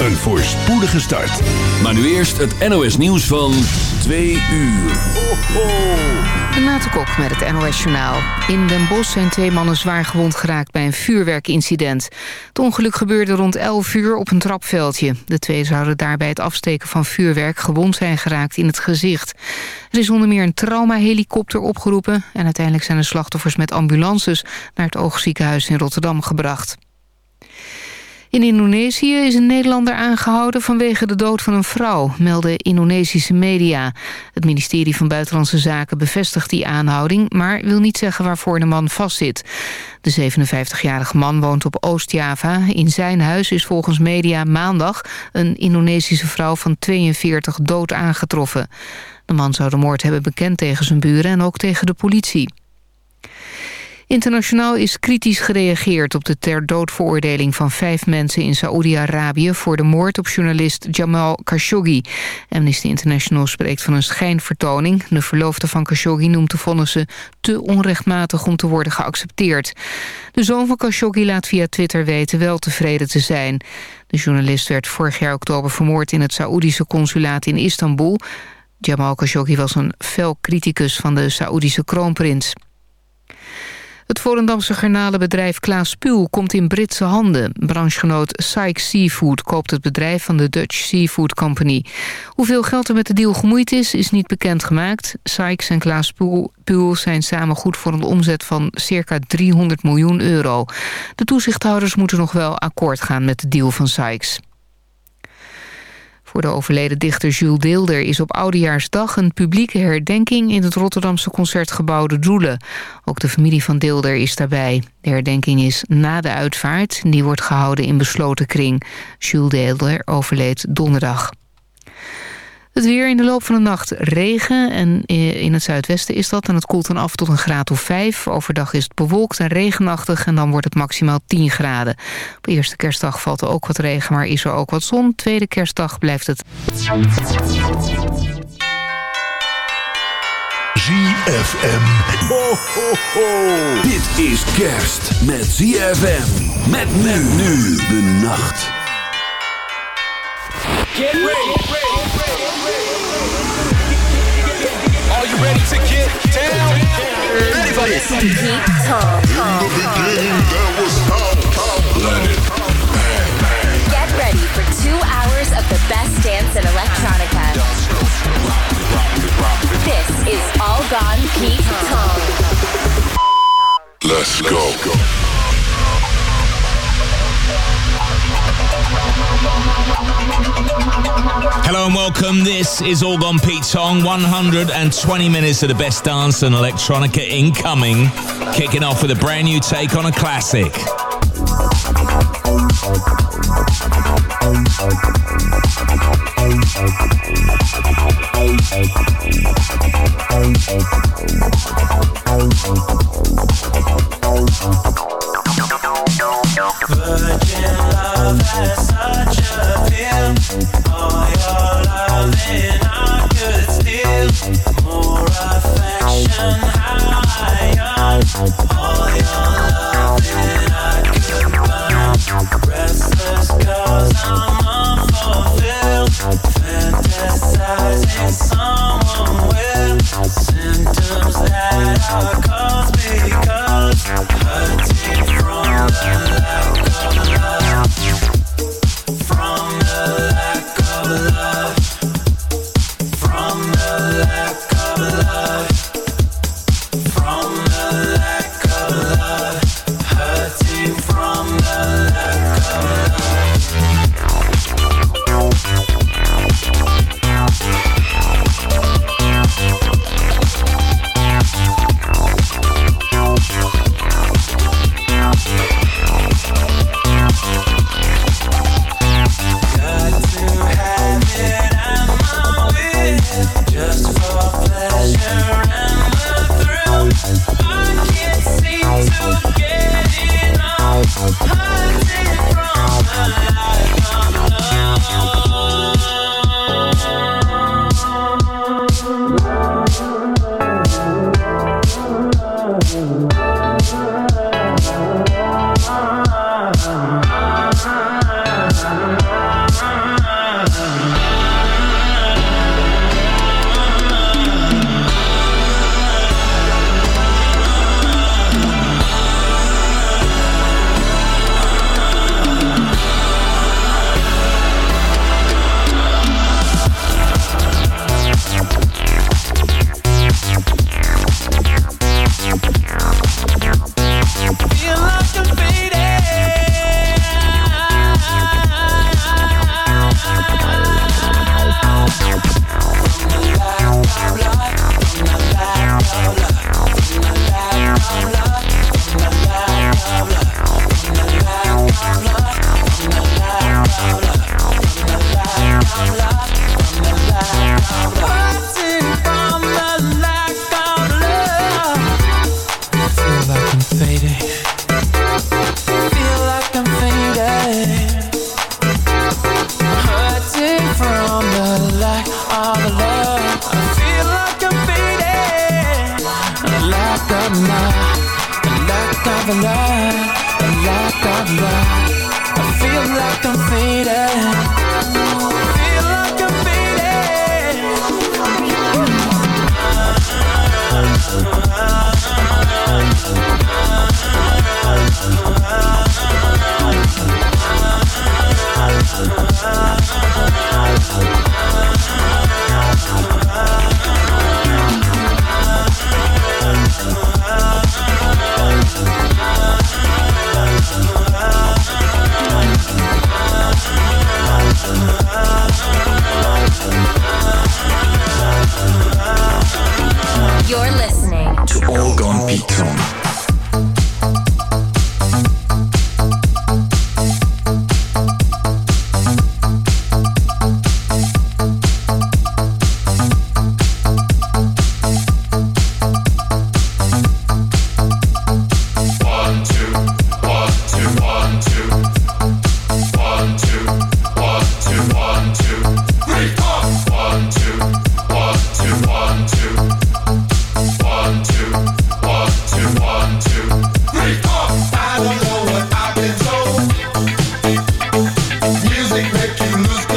een voorspoedige start. Maar nu eerst het NOS nieuws van 2 uur. Ho, ho. Renate Kok met het NOS Journaal. In Den Bosch zijn twee mannen zwaar gewond geraakt bij een vuurwerkincident. Het ongeluk gebeurde rond 11 uur op een trapveldje. De twee zouden daarbij het afsteken van vuurwerk gewond zijn geraakt in het gezicht. Er is onder meer een traumahelikopter opgeroepen... en uiteindelijk zijn de slachtoffers met ambulances naar het oogziekenhuis in Rotterdam gebracht. In Indonesië is een Nederlander aangehouden vanwege de dood van een vrouw, melden Indonesische media. Het ministerie van Buitenlandse Zaken bevestigt die aanhouding, maar wil niet zeggen waarvoor de man vastzit. De 57-jarige man woont op Oost-Java. In zijn huis is volgens media maandag een Indonesische vrouw van 42 dood aangetroffen. De man zou de moord hebben bekend tegen zijn buren en ook tegen de politie. Internationaal is kritisch gereageerd op de ter dood veroordeling van vijf mensen in Saoedi-Arabië voor de moord op journalist Jamal Khashoggi. Amnesty International spreekt van een schijnvertoning. De verloofde van Khashoggi noemt de vonnissen te onrechtmatig om te worden geaccepteerd. De zoon van Khashoggi laat via Twitter weten wel tevreden te zijn. De journalist werd vorig jaar oktober vermoord in het Saoedische consulaat in Istanbul. Jamal Khashoggi was een fel criticus van de Saoedische kroonprins. Het Volendamse garnalenbedrijf Klaas Spuul komt in Britse handen. Branchegenoot Sykes Seafood koopt het bedrijf van de Dutch Seafood Company. Hoeveel geld er met de deal gemoeid is, is niet bekendgemaakt. Sykes en Klaas Spuul zijn samen goed voor een omzet van circa 300 miljoen euro. De toezichthouders moeten nog wel akkoord gaan met de deal van Sykes. Voor de overleden dichter Jules Deelder is op Oudejaarsdag een publieke herdenking in het Rotterdamse concertgebouw De Doelen. Ook de familie van Deelder is daarbij. De herdenking is na de uitvaart. Die wordt gehouden in besloten kring. Jules Deelder overleed donderdag. Het weer in de loop van de nacht regen en in het zuidwesten is dat. En het koelt dan af tot een graad of 5. Overdag is het bewolkt en regenachtig en dan wordt het maximaal 10 graden. Op eerste kerstdag valt er ook wat regen, maar is er ook wat zon. Tweede kerstdag blijft het... ZFM. Ho, ho, ho. Dit is kerst met ZFM. Met men nu de nacht. Get ready. Are you ready to get down? Ready for this? In the beginning, there was Tom, Tom. Get ready for two hours of the best dance and electronica. This is All Gone Pete Tong. Let's go. Hello and welcome. This is All Gone Pete Tong. 120 minutes of the best dance and electronica incoming. Kicking off with a brand new take on a classic. Restless 'cause I'm unfulfilled.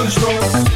You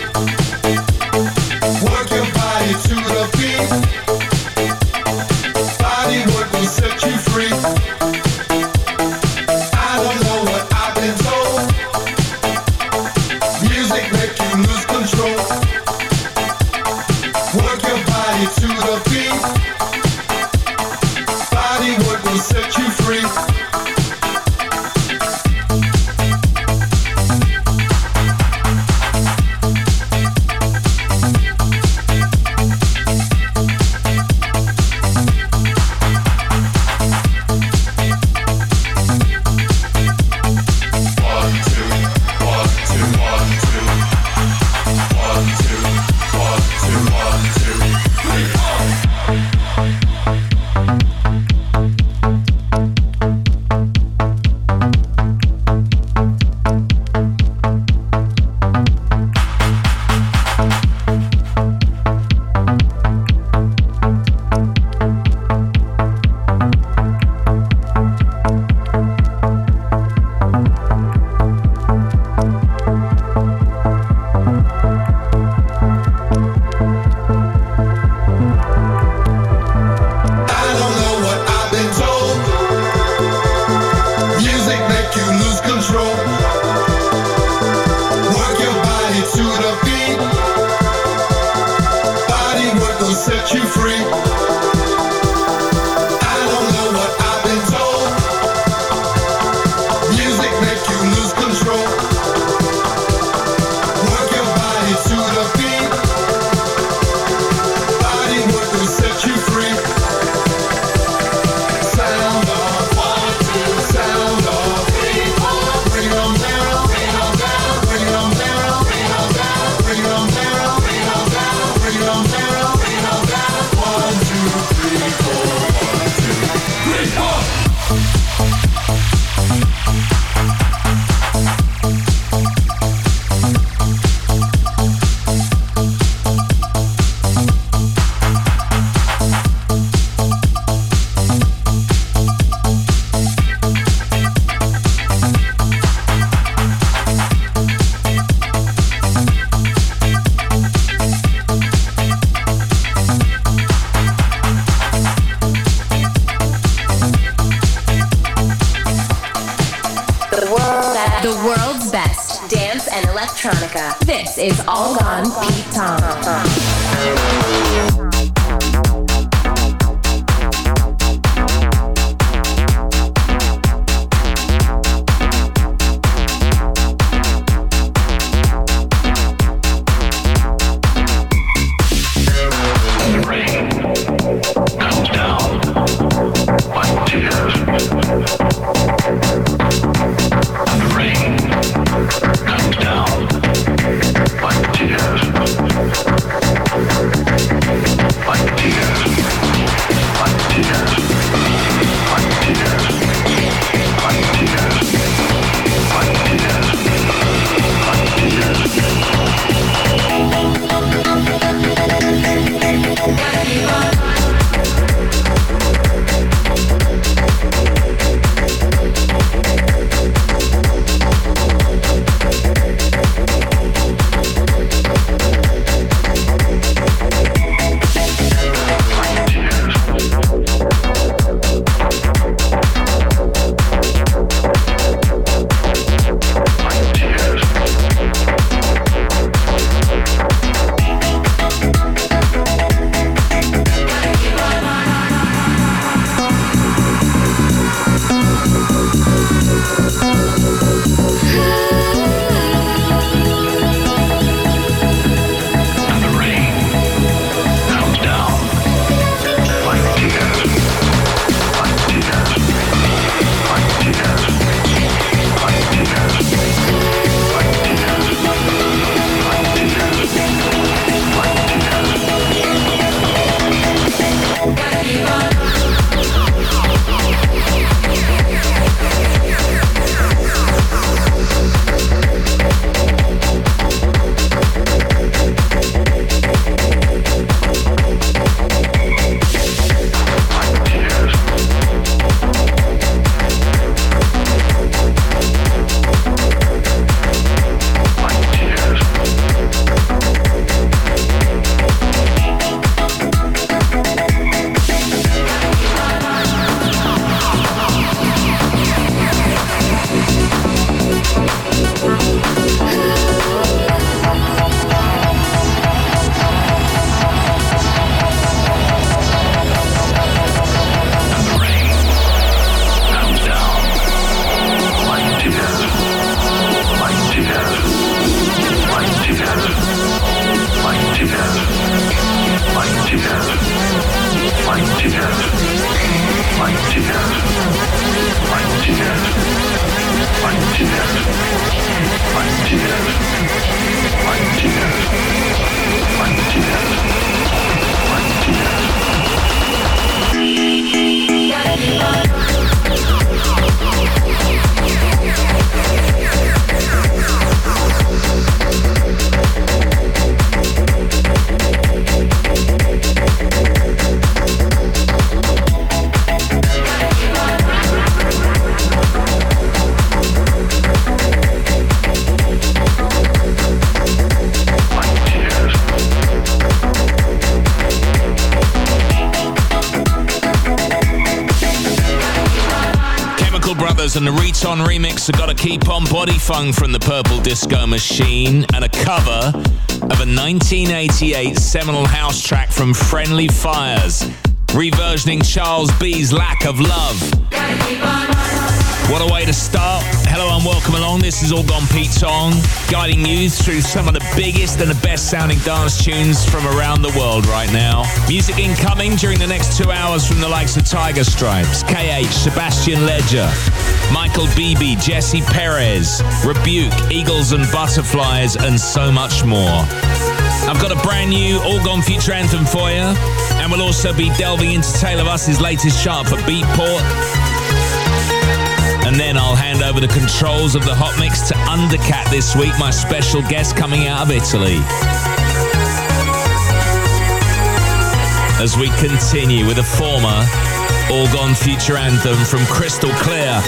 On Body Funk from the Purple Disco Machine and a cover of a 1988 seminal house track from Friendly Fires, reversioning Charles B's Lack of Love. What a way to start. Hello and welcome along. This is All Gone Pete Tong, guiding you through some of the biggest and the best sounding dance tunes from around the world right now. Music incoming during the next two hours from the likes of Tiger Stripes, KH, Sebastien Leger, Michael Bibi, Jesse Perez, Rebuke, Eagles and Butterflies, and so much more. I've got a brand new All Gone Future anthem for you, and we'll also be delving into Tale Of Us's latest chart for Beatport and then I'll hand over the controls of the hot mix to Undercatt this week, my special guest coming out of Italy. As we continue with a former All Gone Future anthem from Crystal Clear.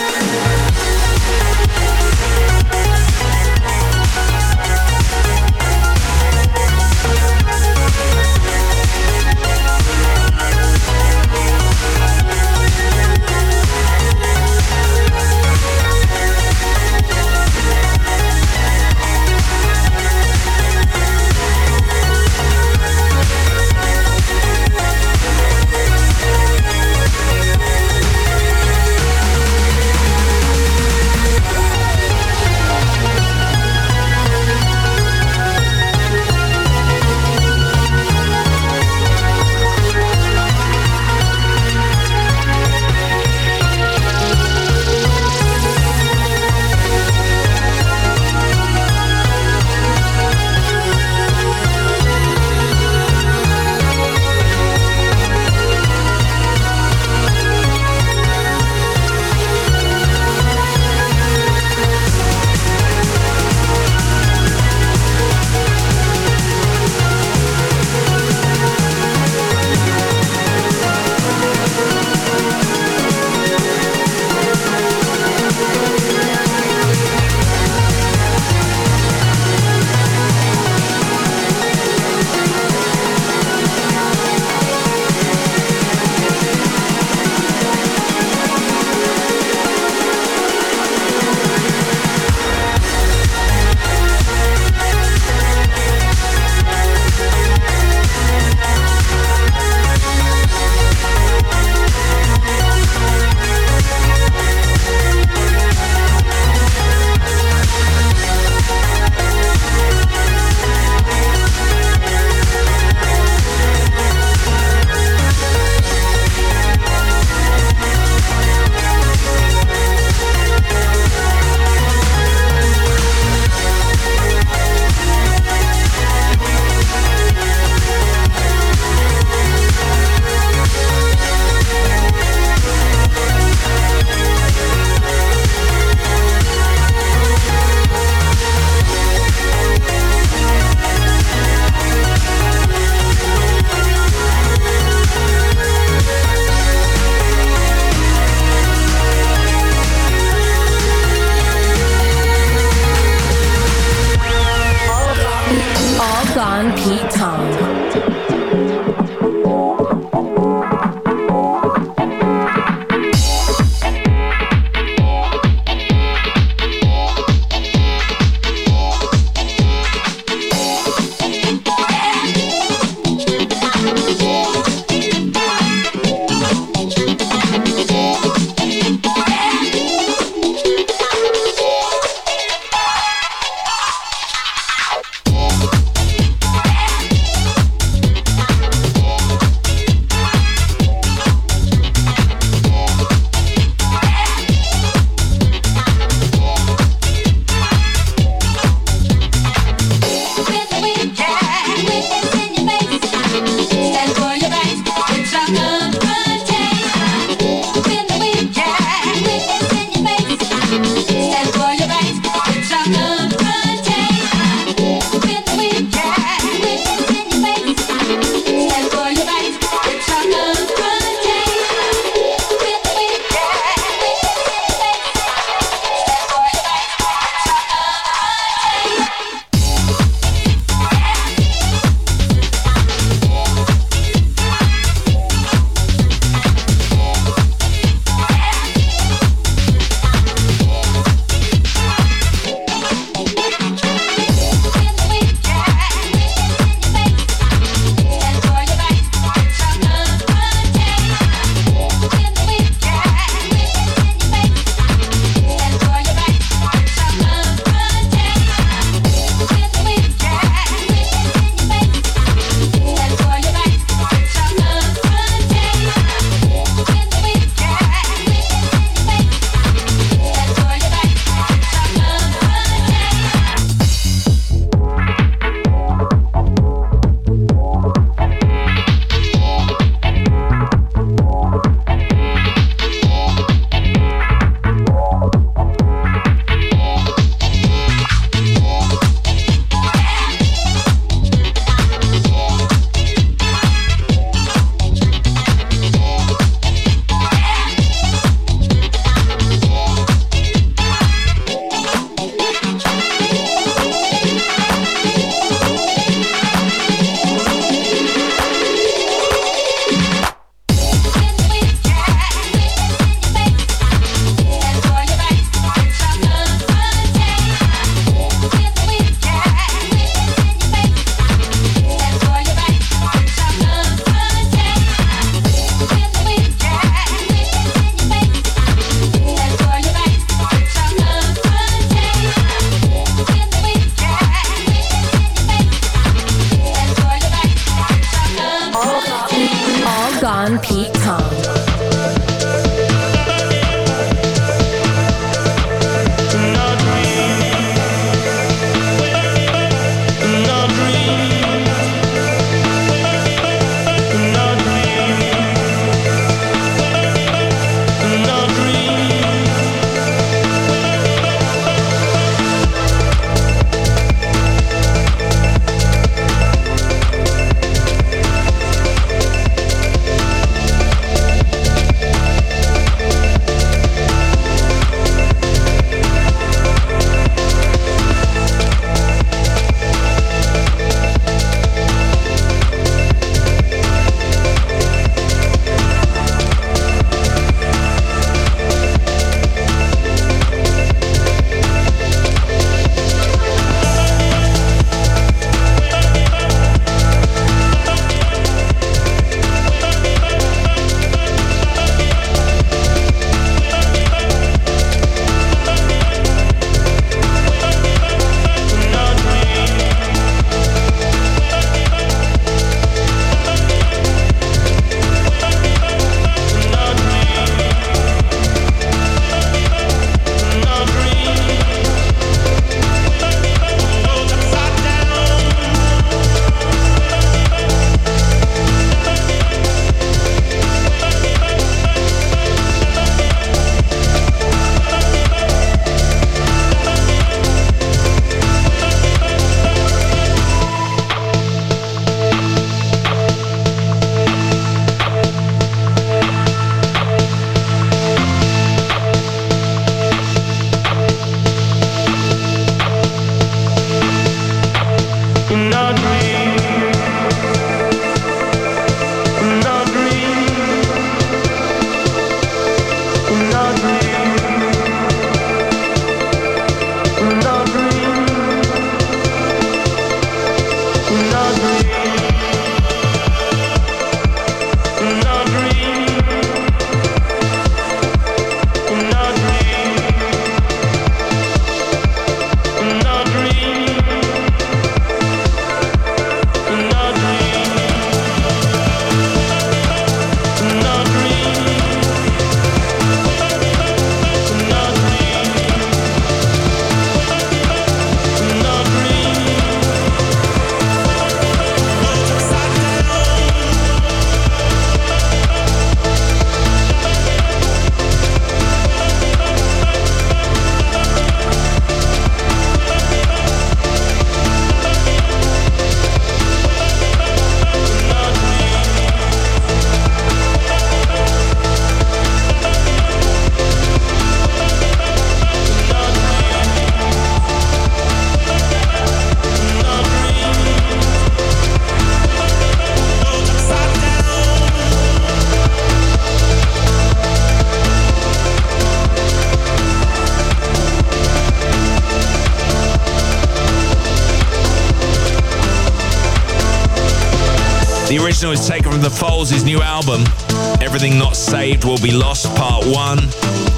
Original is taken from The Foals' new album, Everything Not Saved Will Be Lost, Part 1.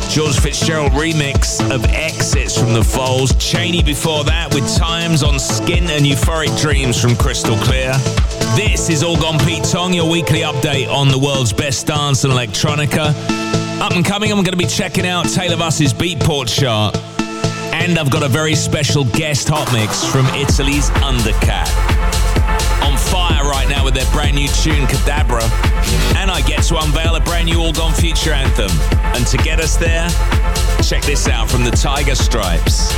George Fitzgerald remix of Exits from The Foals. Cheney before that with Times on Skin and Euphoric Dreams from Crystal Clear. This is All Gone Pete Tong, your weekly update on the world's best dance and electronica. Up and coming, I'm going to be checking out Tale Of Us's Beatport chart. And I've got a very special guest hot mix from Italy's Undercatt on fire right now with their brand new tune Cadabra. And I get to unveil a brand new All Gone Future anthem. And to get us there, check this out from the Tiger Stripes.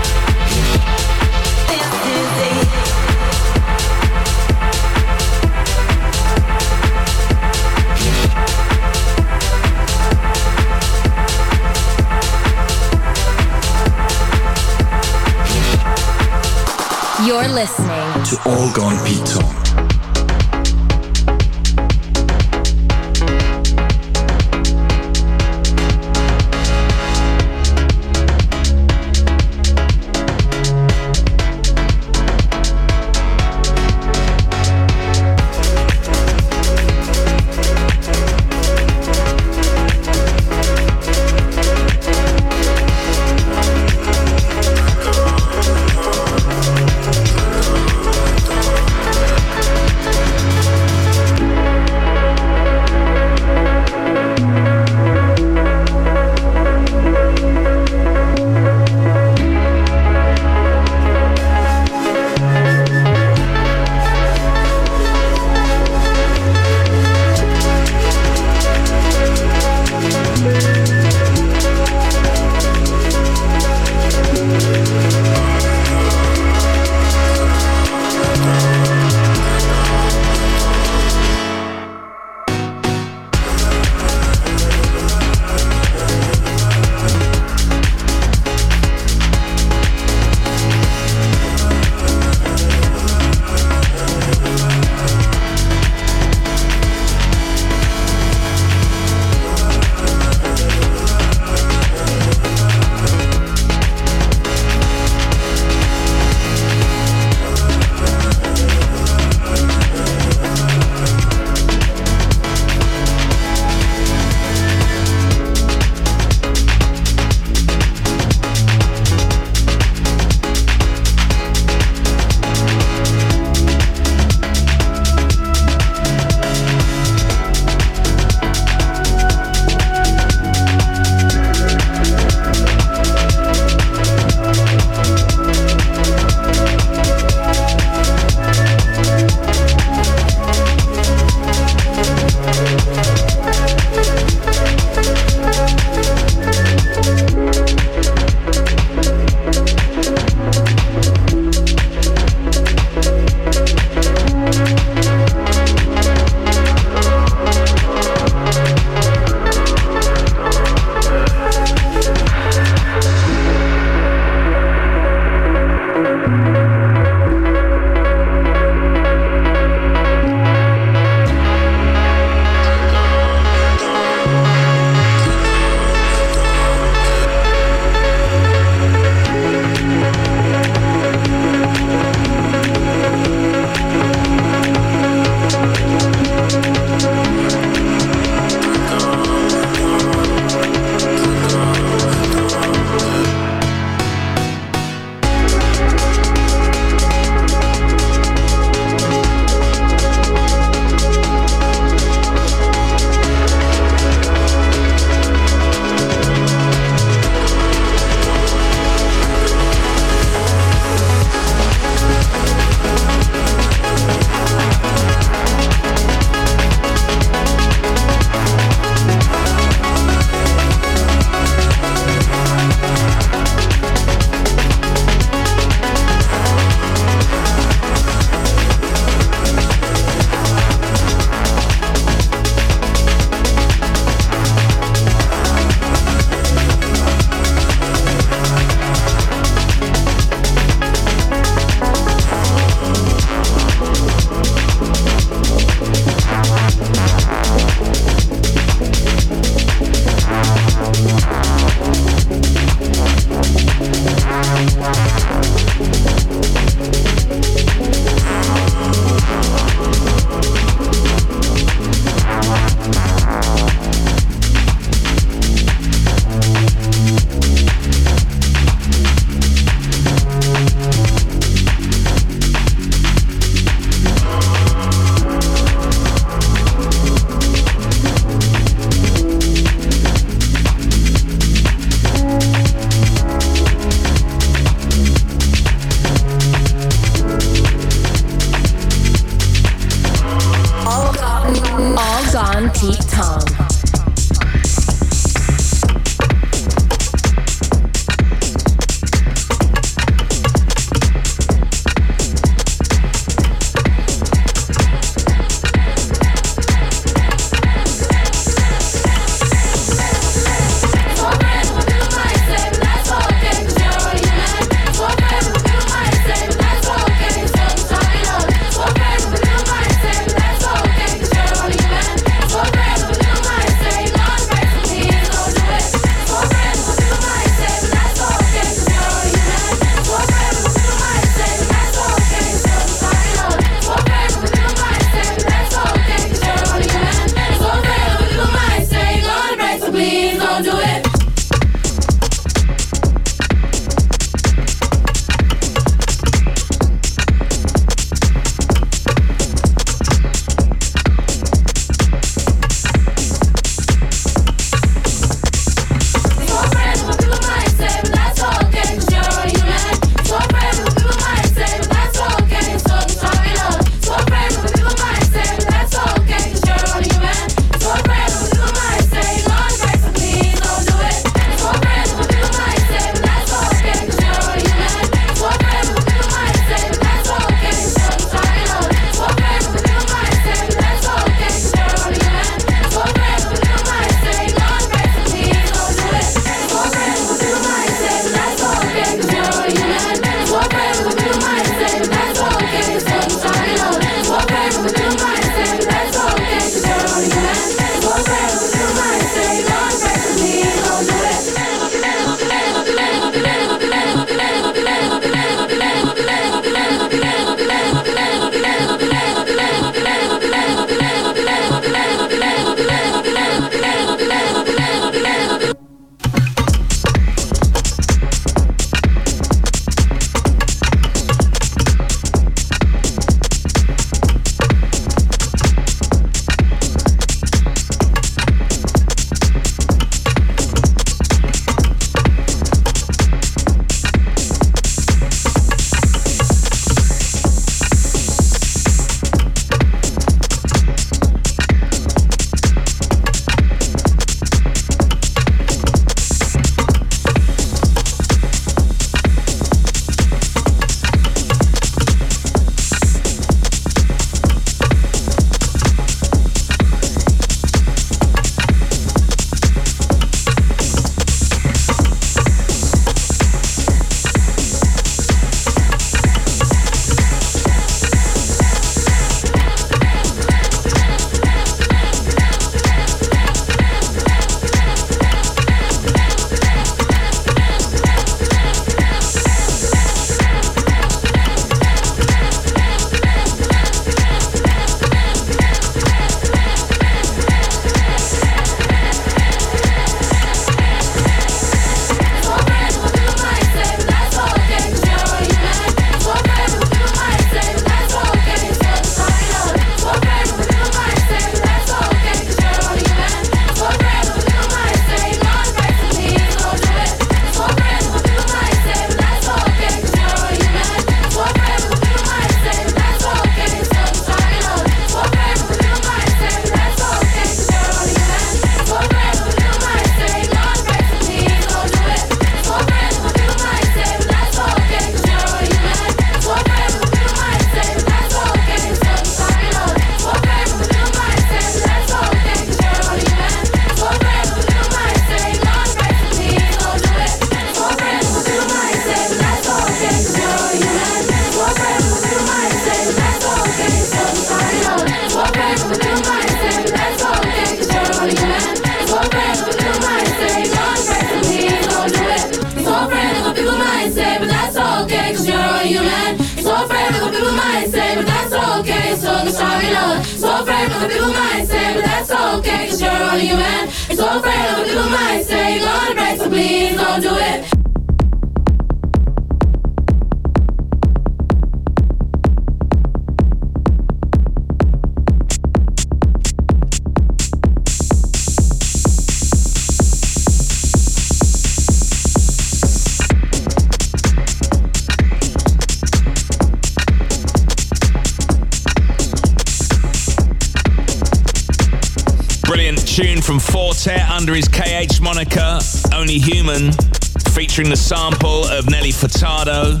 Featuring the sample of Nelly Furtado.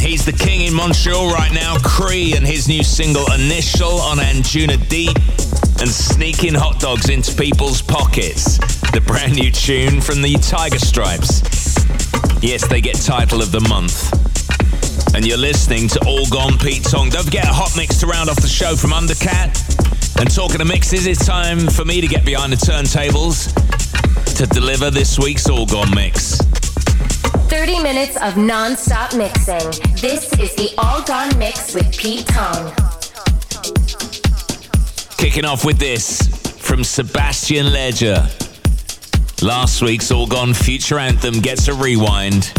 He's the king in Montreal right now, Cree, and his new single Initial on Anjuna Deep, and sneaking hot dogs into people's pockets. The brand new tune from the Tiger Stripes. Yes, they get title of the month. And you're listening to All Gone Pete Tong. Don't forget a hot mix to round off the show from Undercatt. And talking of mixes, it's time for me to get behind the turntables to deliver this week's All Gone mix. 30 minutes of non-stop mixing. This is the All Gone Mix with Pete Tong. Kicking off with this from Sebastien Leger. Last week's All Gone Future Anthem gets a rewind.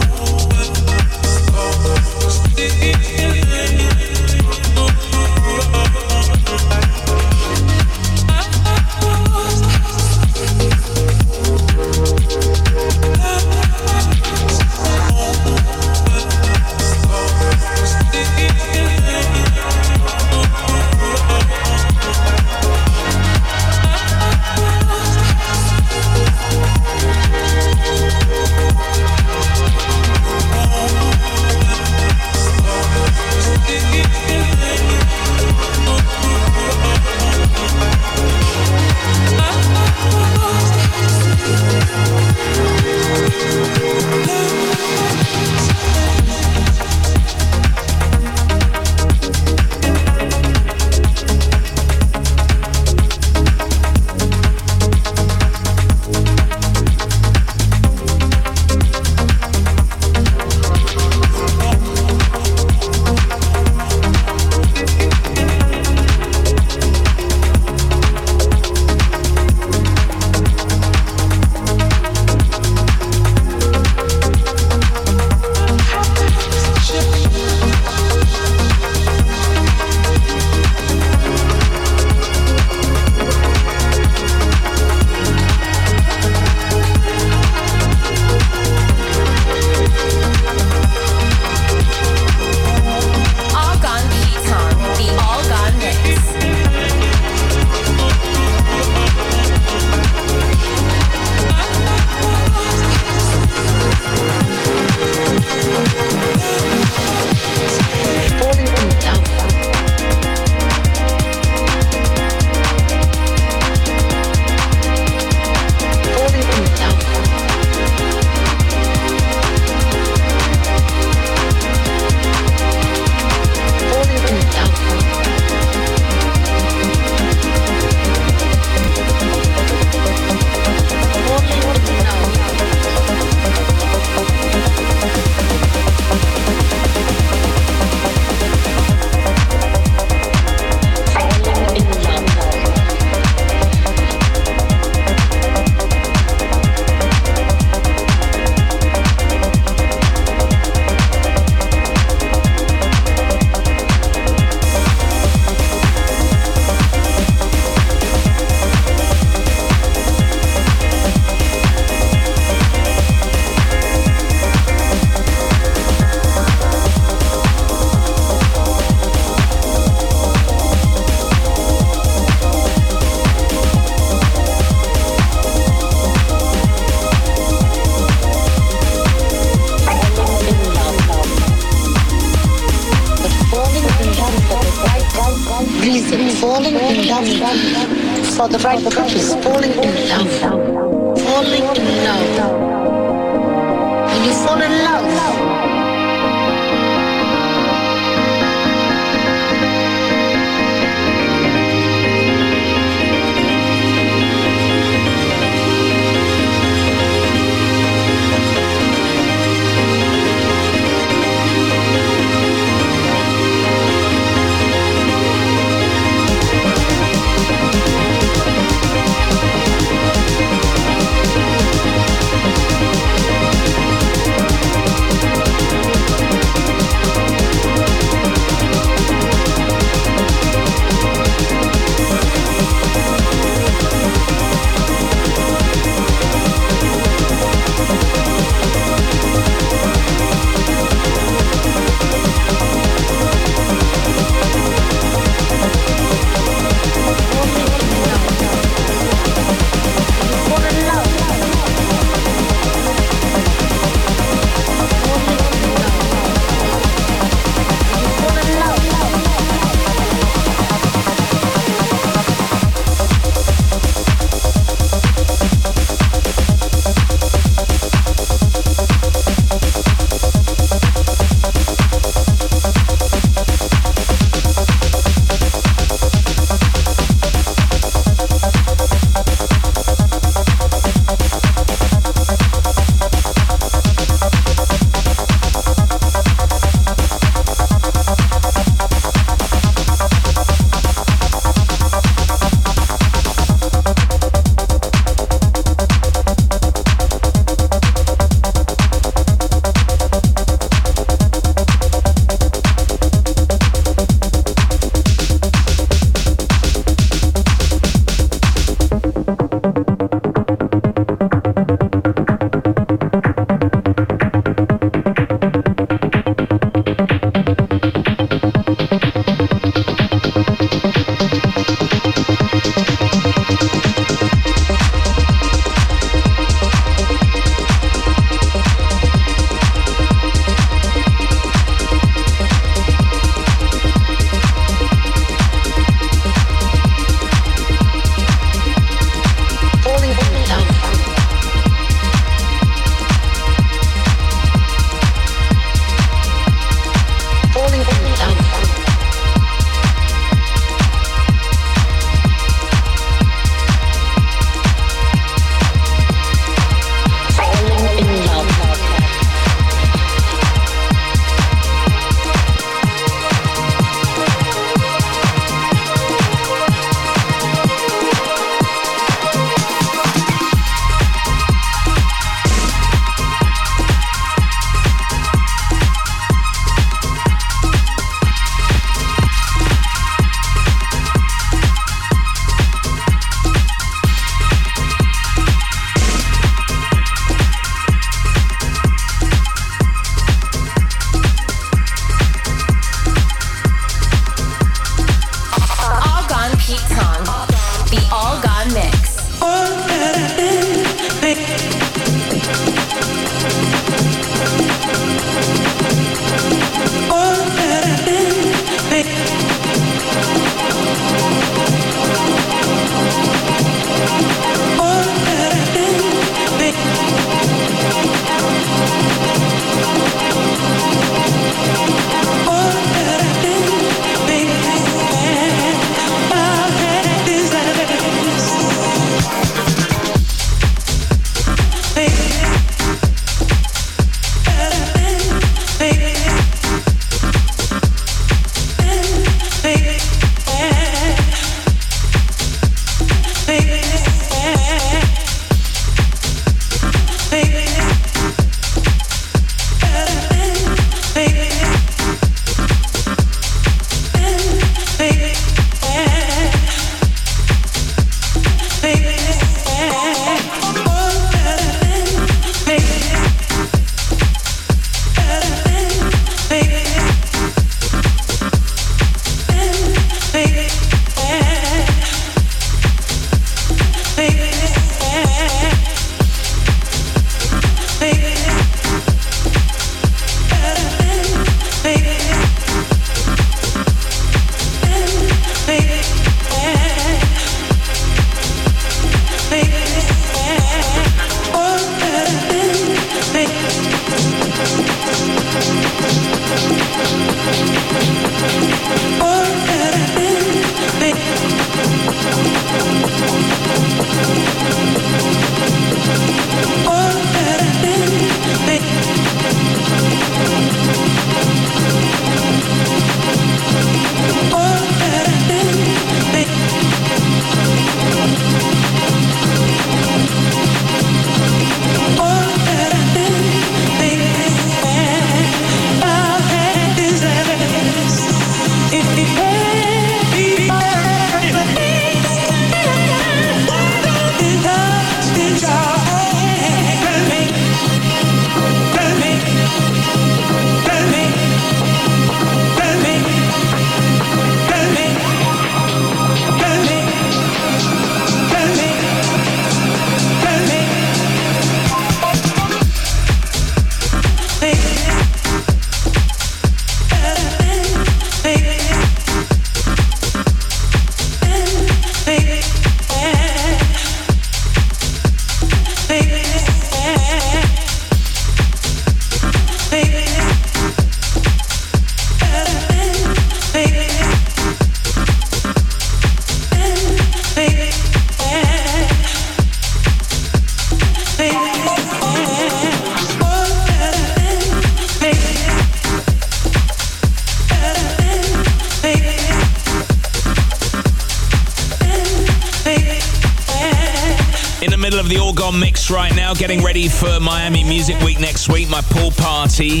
For Miami Music Week next week. My pool party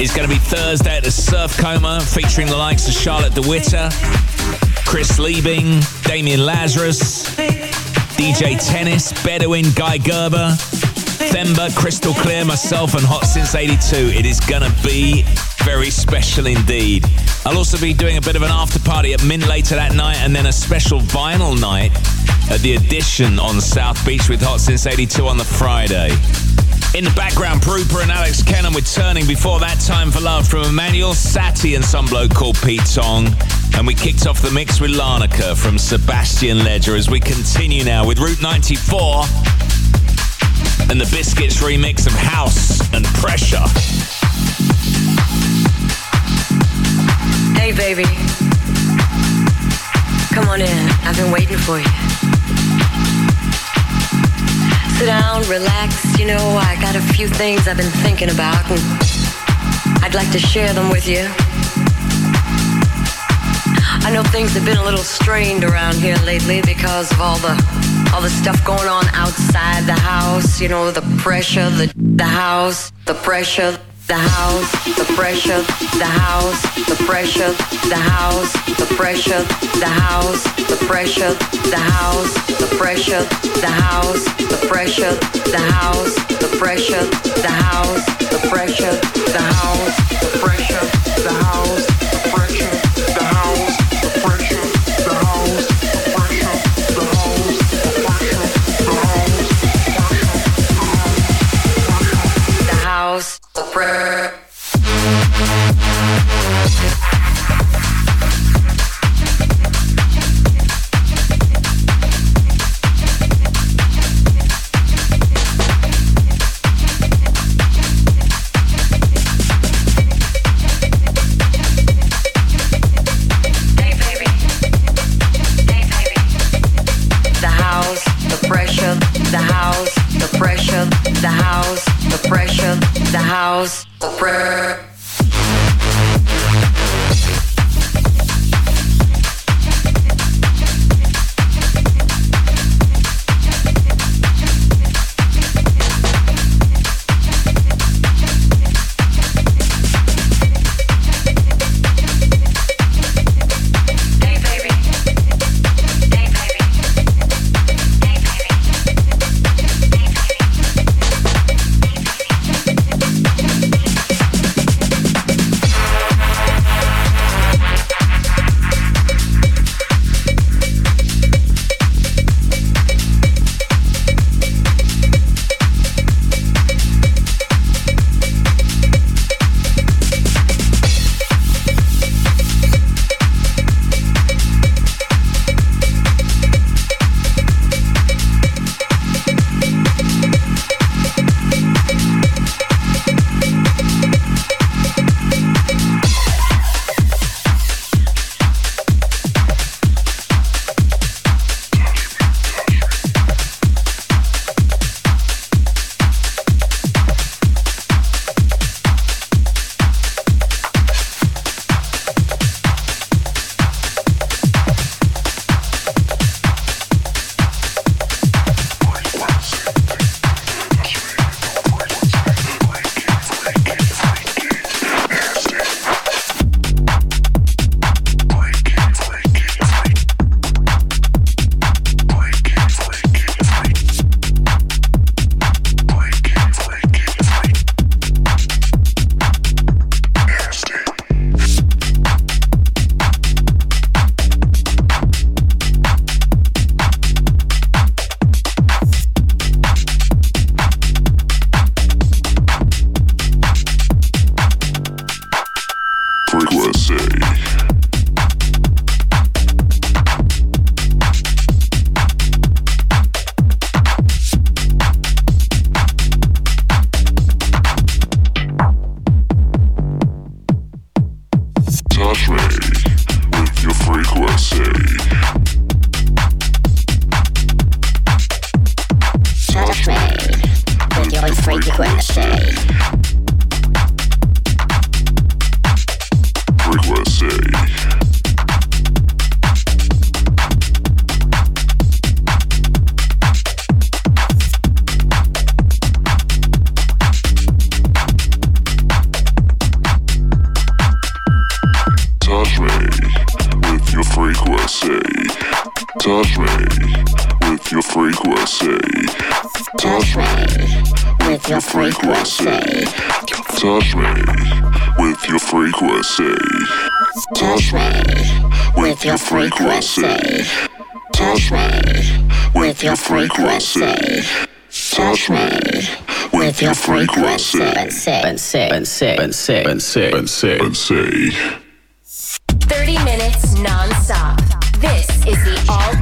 is going to be Thursday at the Surfcomber, featuring the likes of Charlotte de Witte, Chris Liebing, Damian Lazarus, DJ Tennis, Bedouin, Guy Gerber, Themba, Crystal Clear, myself, and Hot Since 82. It is going to be very special indeed. I'll also be doing a bit of an after party at Mint later that night and then a special vinyl night at the Edition on South Beach with Hot Since 82 on the Friday. In the background, Prooper and Alex Cannon with Turning. Before that, Time for Love from Emmanuel Satie and some bloke called Pete Tong. And we kicked off the mix with Larnaca from Sebastien Leger as we continue now with Route 94 and the Biscuits remix of House and Pressure. Hey, baby. Come on in. I've been waiting for you. Sit down, relax. You know, I got a few things I've been thinking about, and I'd like to share them with you. I know things have been a little strained around here lately because of all the all the stuff going on outside the house. You know, the pressure, the the house, the pressure, the house, the pressure, the house, the pressure, the house, the pressure, the house, the pressure, the house, the pressure, the house, the pressure, the house, the pressure, the house, the pressure, the house, the pressure, the house, the pressure, frequency. Touch me with your frequency. Touch me with your frequency. Touch me with your frequency. Touch me with your frequency. And say, and say, and say, and say, and say, and say, 30 minutes non-stop. This is the All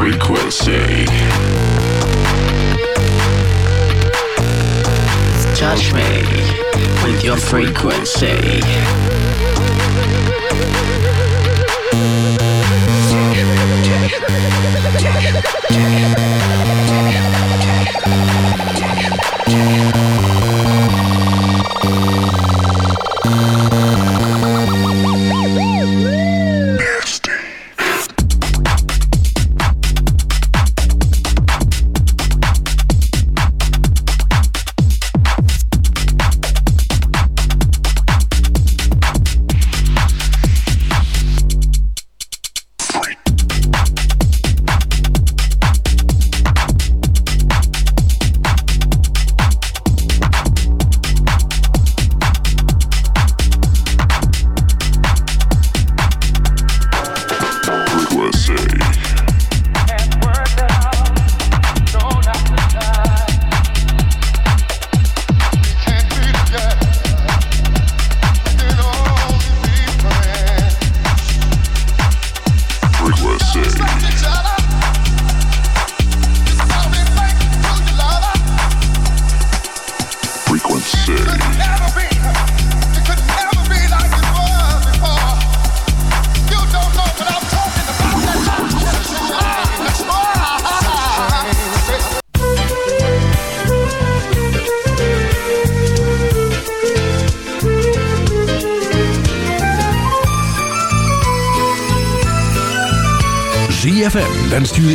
frequency. Touch me with your frequency.